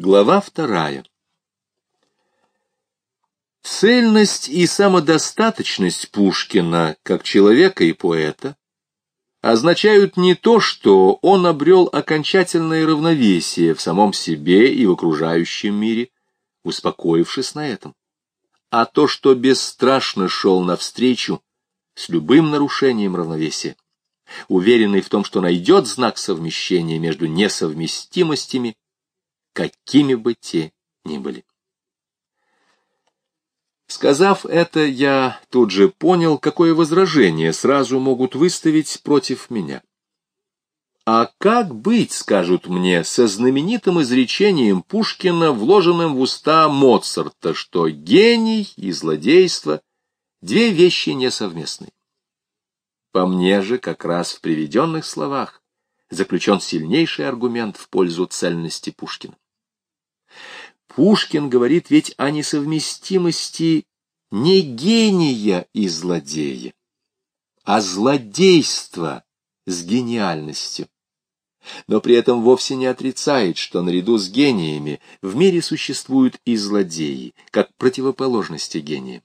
Глава вторая. Цельность и самодостаточность Пушкина, как человека и поэта, означают не то, что он обрел окончательное равновесие в самом себе и в окружающем мире, успокоившись на этом, а то, что бесстрашно шел навстречу с любым нарушением равновесия, уверенный в том, что найдет знак совмещения между несовместимостями какими бы те ни были. Сказав это, я тут же понял, какое возражение сразу могут выставить против меня. А как быть, скажут мне, со знаменитым изречением Пушкина, вложенным в уста Моцарта, что гений и злодейство — две вещи несовместные? По мне же, как раз в приведенных словах, заключен сильнейший аргумент в пользу цельности Пушкина. Пушкин говорит ведь о несовместимости не гения и злодея, а злодейства с гениальностью. Но при этом вовсе не отрицает, что наряду с гениями в мире существуют и злодеи, как противоположности гениям.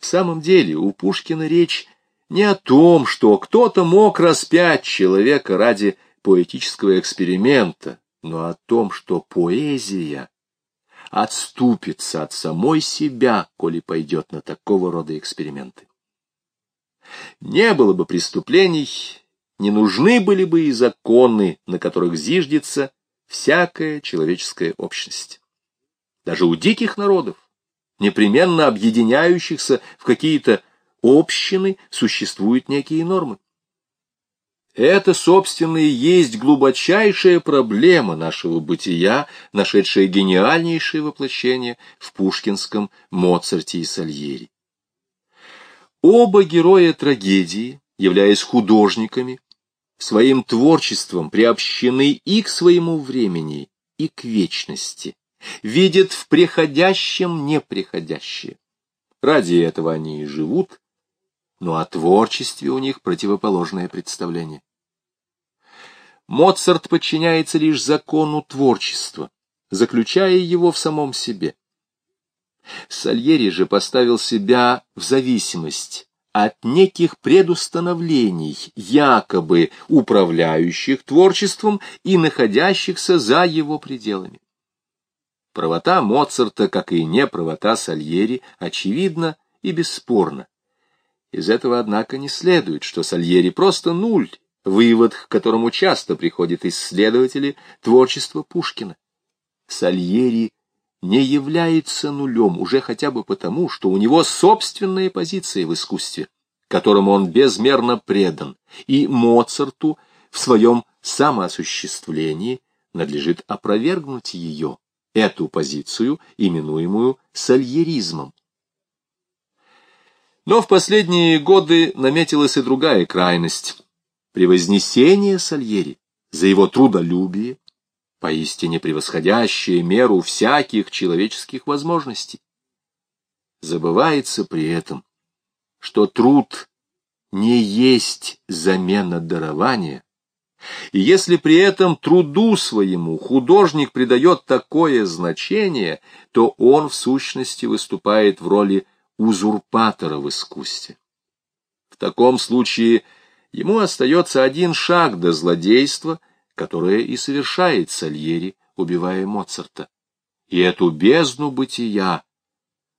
В самом деле у Пушкина речь не о том, что кто-то мог распять человека ради поэтического эксперимента, но о том, что поэзия отступится от самой себя, коли пойдет на такого рода эксперименты. Не было бы преступлений, не нужны были бы и законы, на которых зиждется всякая человеческая общность. Даже у диких народов, непременно объединяющихся в какие-то общины, существуют некие нормы. Это, собственно, и есть глубочайшая проблема нашего бытия, нашедшая гениальнейшее воплощение в пушкинском Моцарте и Сальери. Оба героя трагедии, являясь художниками, своим творчеством приобщены и к своему времени, и к вечности, видят в приходящем неприходящее. Ради этого они и живут, но о творчестве у них противоположное представление. Моцарт подчиняется лишь закону творчества, заключая его в самом себе. Сальери же поставил себя в зависимость от неких предустановлений, якобы управляющих творчеством и находящихся за его пределами. Правота Моцарта, как и неправота Сальери, очевидна и бесспорна. Из этого, однако, не следует, что Сальери просто нуль, вывод, к которому часто приходят исследователи творчества Пушкина. Сальери не является нулем уже хотя бы потому, что у него собственная позиция в искусстве, которому он безмерно предан, и Моцарту в своем самоосуществлении надлежит опровергнуть ее, эту позицию, именуемую сальеризмом. Но в последние годы наметилась и другая крайность превознесение Сальери за его трудолюбие, поистине превосходящее меру всяких человеческих возможностей. Забывается при этом, что труд не есть замена дарования, и если при этом труду своему художник придает такое значение, то он в сущности выступает в роли узурпатора в искусстве. В таком случае Ему остается один шаг до злодейства, которое и совершает Сальери, убивая Моцарта. И эту бездну бытия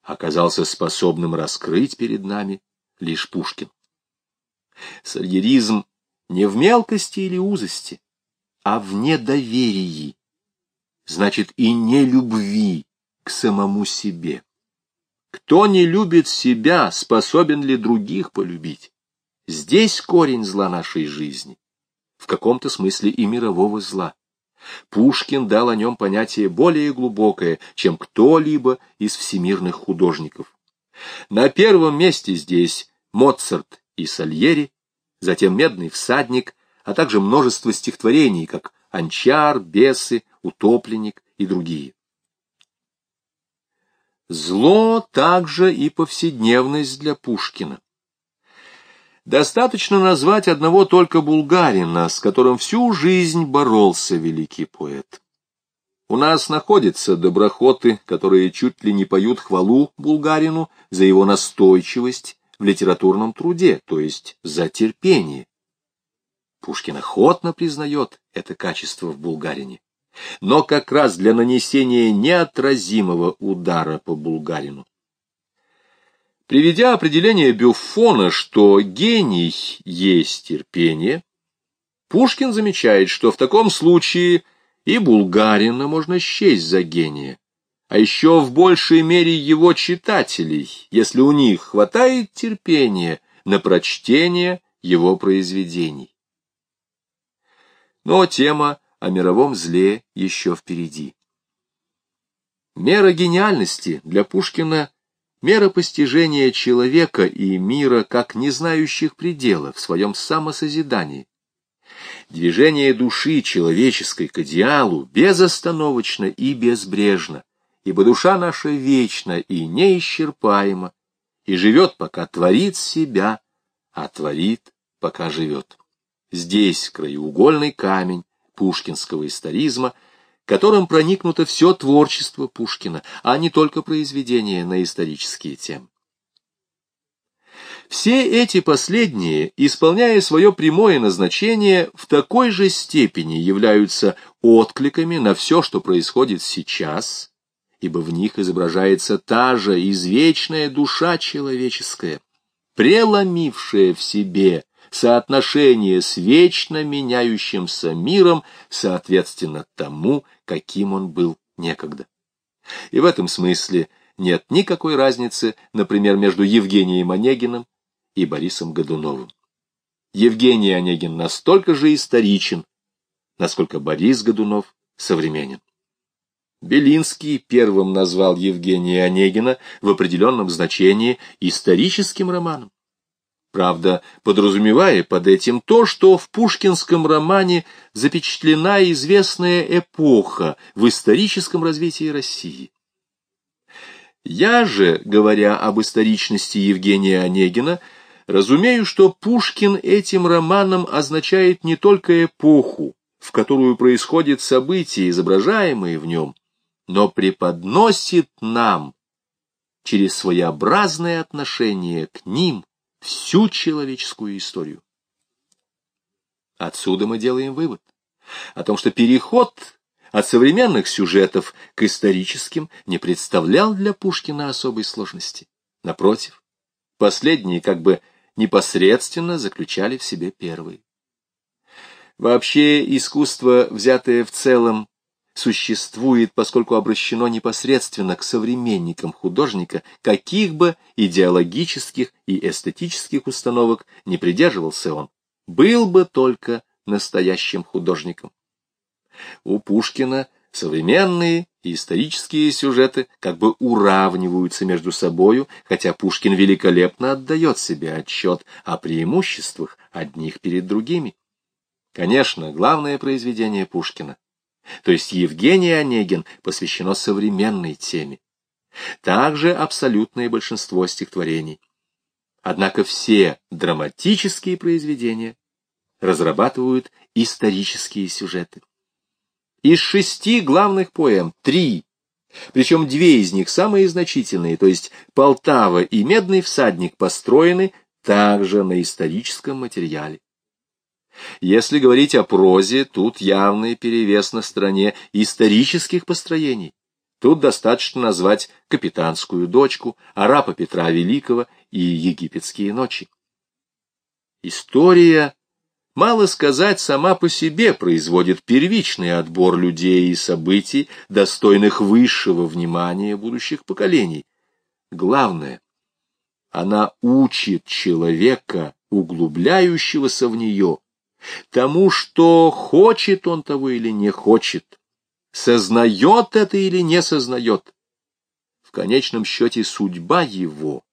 оказался способным раскрыть перед нами лишь Пушкин. Сальеризм не в мелкости или узости, а в недоверии, значит и не любви к самому себе. Кто не любит себя, способен ли других полюбить? Здесь корень зла нашей жизни, в каком-то смысле и мирового зла. Пушкин дал о нем понятие более глубокое, чем кто-либо из всемирных художников. На первом месте здесь Моцарт и Сальери, затем «Медный всадник», а также множество стихотворений, как «Анчар», «Бесы», «Утопленник» и другие. Зло также и повседневность для Пушкина. Достаточно назвать одного только булгарина, с которым всю жизнь боролся великий поэт. У нас находятся доброхоты, которые чуть ли не поют хвалу булгарину за его настойчивость в литературном труде, то есть за терпение. Пушкин охотно признает это качество в булгарине. Но как раз для нанесения неотразимого удара по булгарину. Приведя определение Бюффона, что гений есть терпение, Пушкин замечает, что в таком случае – и булгарина можно счесть за гения, а еще в большей мере его читателей, если у них хватает терпения на прочтение его произведений. Но тема о мировом зле еще впереди. Мера гениальности для Пушкина — мера постижения человека и мира как не знающих предела в своем самосозидании движение души человеческой к идеалу безостановочно и безбрежно, ибо душа наша вечна и неисчерпаема, и живет, пока творит себя, а творит, пока живет. Здесь краеугольный камень пушкинского историзма, которым проникнуто все творчество Пушкина, а не только произведения на исторические темы. Все эти последние, исполняя свое прямое назначение, в такой же степени являются откликами на все, что происходит сейчас, ибо в них изображается та же извечная душа человеческая, преломившая в себе соотношение с вечно меняющимся миром, соответственно тому, каким он был некогда. И в этом смысле нет никакой разницы, например, между Евгением Онегиным и Борисом Годуновым. Евгений Онегин настолько же историчен, насколько Борис Годунов современен. Белинский первым назвал Евгения Онегина в определенном значении историческим романом. Правда, подразумевая под этим то, что в пушкинском романе запечатлена известная эпоха в историческом развитии России. Я же, говоря об историчности Евгения Онегина, Разумею, что Пушкин этим романом означает не только эпоху, в которую происходят события, изображаемые в нем, но преподносит нам через своеобразное отношение к ним всю человеческую историю. Отсюда мы делаем вывод о том, что переход от современных сюжетов к историческим не представлял для Пушкина особой сложности. Напротив, последние как бы непосредственно заключали в себе первые. Вообще искусство, взятое в целом, существует, поскольку обращено непосредственно к современникам художника, каких бы идеологических и эстетических установок не придерживался он, был бы только настоящим художником. У Пушкина современные и исторические сюжеты как бы уравниваются между собою, хотя Пушкин великолепно отдает себе отчет о преимуществах одних перед другими. Конечно, главное произведение Пушкина, то есть Евгений Онегин, посвящено современной теме. Также абсолютное большинство стихотворений. Однако все драматические произведения разрабатывают исторические сюжеты. Из шести главных поэм три, причем две из них самые значительные, то есть «Полтава» и «Медный всадник» построены также на историческом материале. Если говорить о прозе, тут явный перевес на стороне исторических построений. Тут достаточно назвать «Капитанскую дочку», «Арапа Петра Великого» и «Египетские ночи». История мало сказать, сама по себе производит первичный отбор людей и событий, достойных высшего внимания будущих поколений. Главное, она учит человека, углубляющегося в нее, тому, что хочет он того или не хочет, сознает это или не сознает. В конечном счете судьба его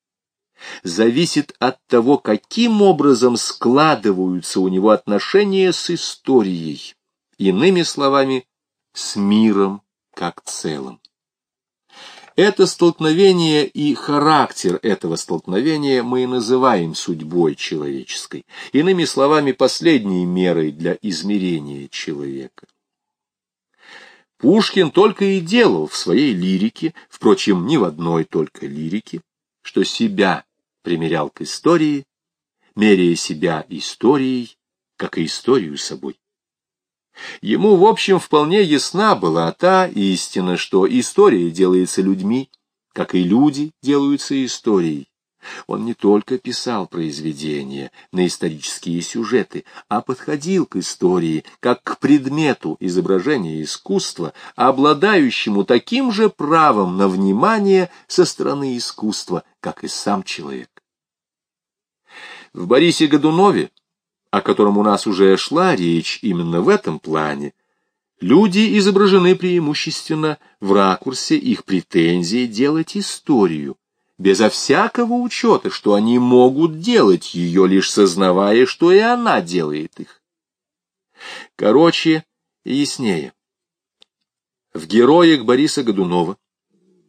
зависит от того, каким образом складываются у него отношения с историей, иными словами, с миром как целым. Это столкновение и характер этого столкновения мы и называем судьбой человеческой, иными словами, последней мерой для измерения человека. Пушкин только и делал в своей лирике, впрочем, не в одной только лирике, что себя примерял к истории, меряя себя историей, как и историю собой. Ему, в общем, вполне ясна была та истина, что история делается людьми, как и люди делаются историей. Он не только писал произведения на исторические сюжеты, а подходил к истории как к предмету изображения искусства, обладающему таким же правом на внимание со стороны искусства, как и сам человек. В Борисе Годунове, о котором у нас уже шла речь именно в этом плане, люди изображены преимущественно в ракурсе их претензии делать историю, безо всякого учета, что они могут делать ее, лишь сознавая, что и она делает их. Короче и яснее. В героях Бориса Годунова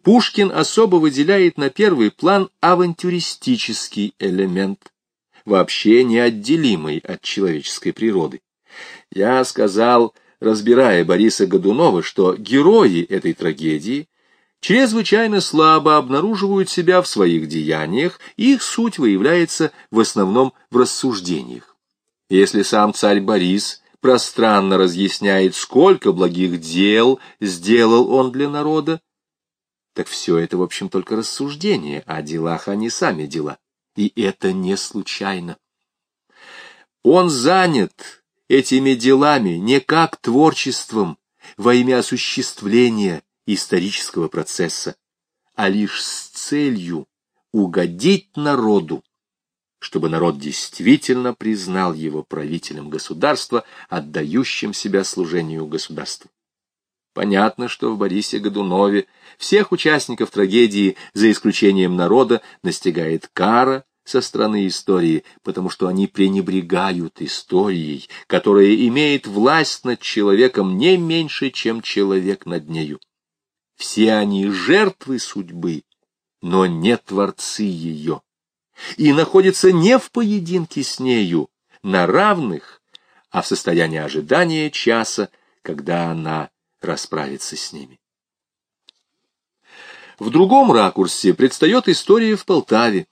Пушкин особо выделяет на первый план авантюристический элемент, вообще неотделимый от человеческой природы. Я сказал, разбирая Бориса Годунова, что герои этой трагедии чрезвычайно слабо обнаруживают себя в своих деяниях, их суть выявляется в основном в рассуждениях. Если сам царь Борис пространно разъясняет, сколько благих дел сделал он для народа, так все это, в общем, только рассуждение о делах, а не сами дела. И это не случайно. Он занят этими делами не как творчеством во имя осуществления исторического процесса, а лишь с целью угодить народу, чтобы народ действительно признал его правителем государства, отдающим себя служению государству. Понятно, что в Борисе Годунове всех участников трагедии, за исключением народа, настигает кара со стороны истории, потому что они пренебрегают историей, которая имеет власть над человеком не меньше, чем человек над нею. Все они жертвы судьбы, но не творцы ее, и находятся не в поединке с нею на равных, а в состоянии ожидания часа, когда она расправиться с ними. В другом ракурсе предстает история в Полтаве.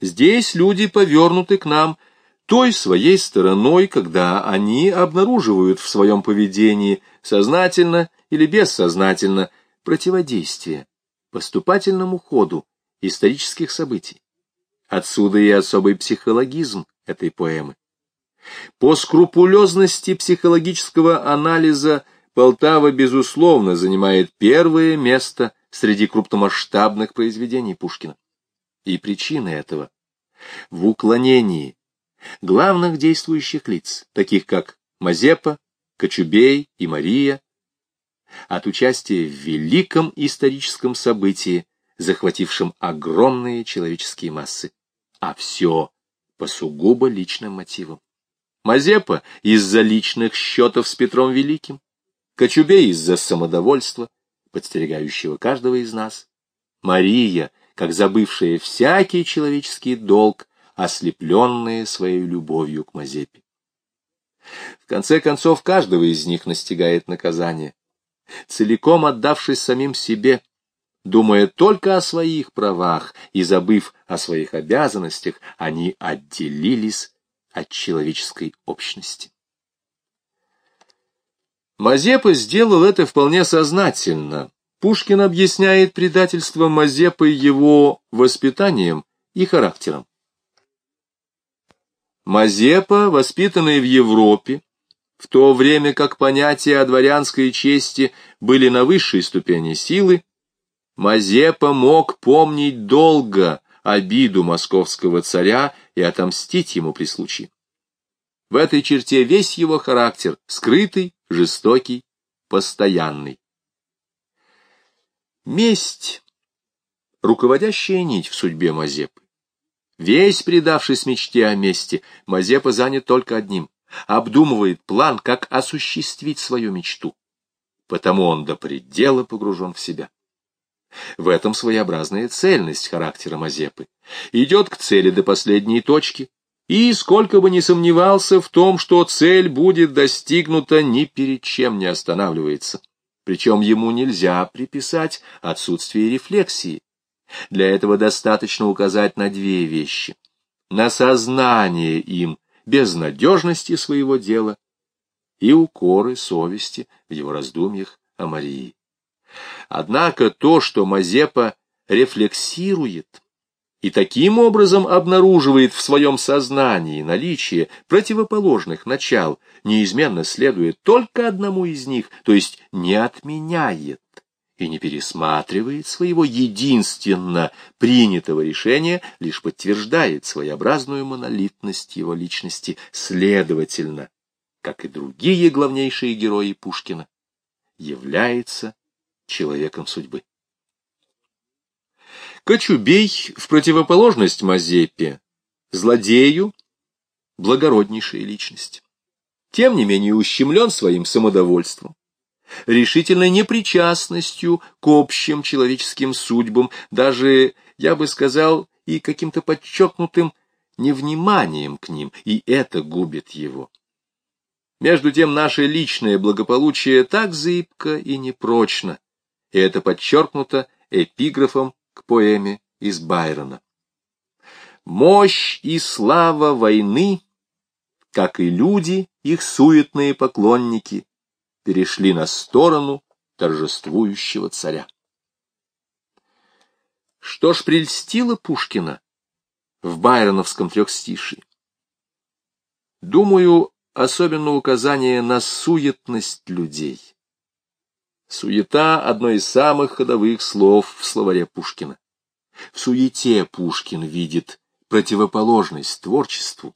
Здесь люди повернуты к нам той своей стороной, когда они обнаруживают в своем поведении, сознательно или бессознательно, противодействие поступательному ходу исторических событий. Отсюда и особый психологизм этой поэмы. По скрупулезности психологического анализа Полтава, безусловно, занимает первое место среди крупномасштабных произведений Пушкина. И причина этого в уклонении главных действующих лиц, таких как Мазепа, Кочубей и Мария, от участия в великом историческом событии, захватившем огромные человеческие массы. А все по сугубо личным мотивам. Мазепа из-за личных счетов с Петром Великим, Кочубей из-за самодовольства, подстерегающего каждого из нас. Мария, как забывшая всякий человеческий долг, ослепленная своей любовью к Мазепе. В конце концов, каждого из них настигает наказание. Целиком отдавшись самим себе, думая только о своих правах и забыв о своих обязанностях, они отделились от человеческой общности. Мазепа сделал это вполне сознательно. Пушкин объясняет предательство Мазепы его воспитанием и характером. Мазепа, воспитанный в Европе, в то время как понятия о дворянской чести были на высшей ступени силы, Мазепа мог помнить долго обиду московского царя и отомстить ему при случае. В этой черте весь его характер, скрытый, жестокий, постоянный. Месть — руководящая нить в судьбе Мазепы. Весь предавшись мечте о мести, Мазепа занят только одним — обдумывает план, как осуществить свою мечту. Потому он до предела погружен в себя. В этом своеобразная цельность характера Мазепы. Идет к цели до последней точки, и, сколько бы ни сомневался в том, что цель будет достигнута, ни перед чем не останавливается. причем ему нельзя приписать отсутствие рефлексии. Для этого достаточно указать на две вещи. На сознание им безнадежности своего дела и укоры совести в его раздумьях о Марии. Однако то, что Мазепа рефлексирует и таким образом обнаруживает в своем сознании наличие противоположных начал, неизменно следует только одному из них, то есть не отменяет и не пересматривает своего единственно принятого решения, лишь подтверждает своеобразную монолитность его личности, следовательно, как и другие главнейшие герои Пушкина, является человеком судьбы. Кочубей, в противоположность Мазепе, злодею, благороднейшая личность. Тем не менее ущемлен своим самодовольством, решительной непричастностью к общим человеческим судьбам, даже, я бы сказал, и каким-то подчеркнутым невниманием к ним, и это губит его. Между тем наше личное благополучие так зыбко и непрочно, и это подчеркнуто эпиграфом к поэме из Байрона. Мощь и слава войны, как и люди, их суетные поклонники, перешли на сторону торжествующего царя. Что ж прельстило Пушкина в байроновском трехстишии? Думаю, особенно указание на суетность людей. Суета — одно из самых ходовых слов в словаре Пушкина. В суете Пушкин видит противоположность творчеству,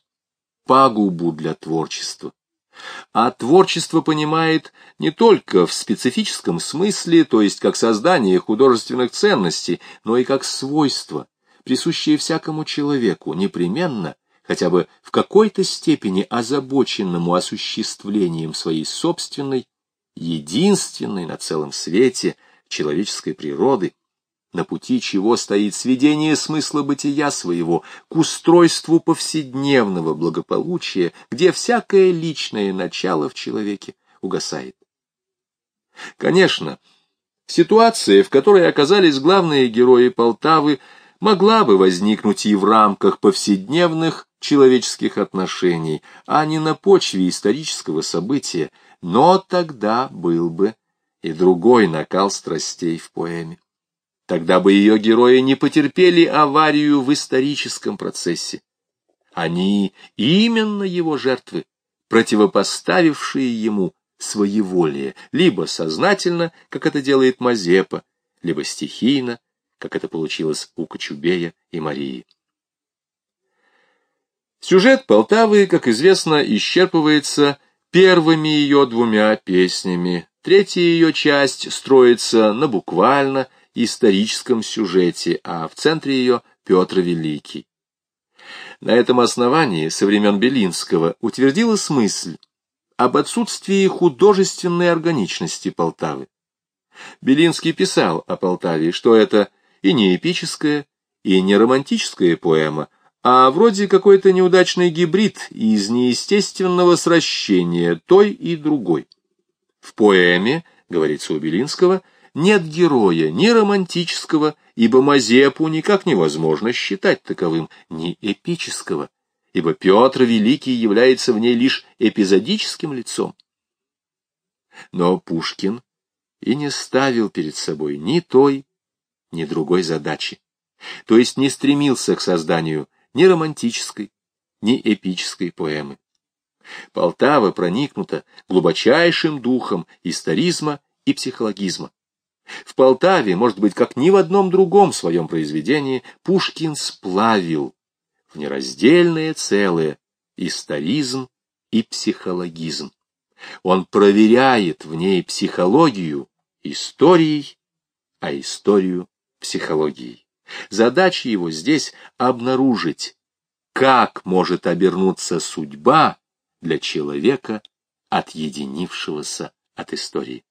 пагубу для творчества. А творчество понимает не только в специфическом смысле, то есть как создание художественных ценностей, но и как свойство, присущее всякому человеку, непременно, хотя бы в какой-то степени озабоченному осуществлением своей собственной единственной на целом свете человеческой природы, на пути чего стоит сведение смысла бытия своего к устройству повседневного благополучия, где всякое личное начало в человеке угасает. Конечно, ситуация, в которой оказались главные герои Полтавы, могла бы возникнуть и в рамках повседневных человеческих отношений, а не на почве исторического события, но тогда был бы и другой накал страстей в поэме. Тогда бы ее герои не потерпели аварию в историческом процессе. Они именно его жертвы, противопоставившие ему своеволие, либо сознательно, как это делает Мазепа, либо стихийно, как это получилось у Кочубея и Марии. Сюжет Полтавы, как известно, исчерпывается первыми ее двумя песнями. Третья ее часть строится на буквально историческом сюжете, а в центре ее Петр Великий. На этом основании со времен Белинского утвердилась мысль об отсутствии художественной органичности Полтавы. Белинский писал о Полтаве, что это и не эпическая, и не романтическая поэма, а вроде какой-то неудачный гибрид из неестественного сращения той и другой. В поэме, говорится у Белинского, нет героя ни романтического, ибо Мазепу никак невозможно считать таковым, ни эпического, ибо Петр Великий является в ней лишь эпизодическим лицом. Но Пушкин и не ставил перед собой ни той, ни другой задачи, то есть не стремился к созданию ни романтической, ни эпической поэмы. Полтава проникнута глубочайшим духом историзма и психологизма. В Полтаве, может быть, как ни в одном другом своем произведении, Пушкин сплавил в нераздельное целое историзм и психологизм. Он проверяет в ней психологию историей, а историю психологией. Задача его здесь обнаружить, как может обернуться судьба для человека, отъединившегося от истории.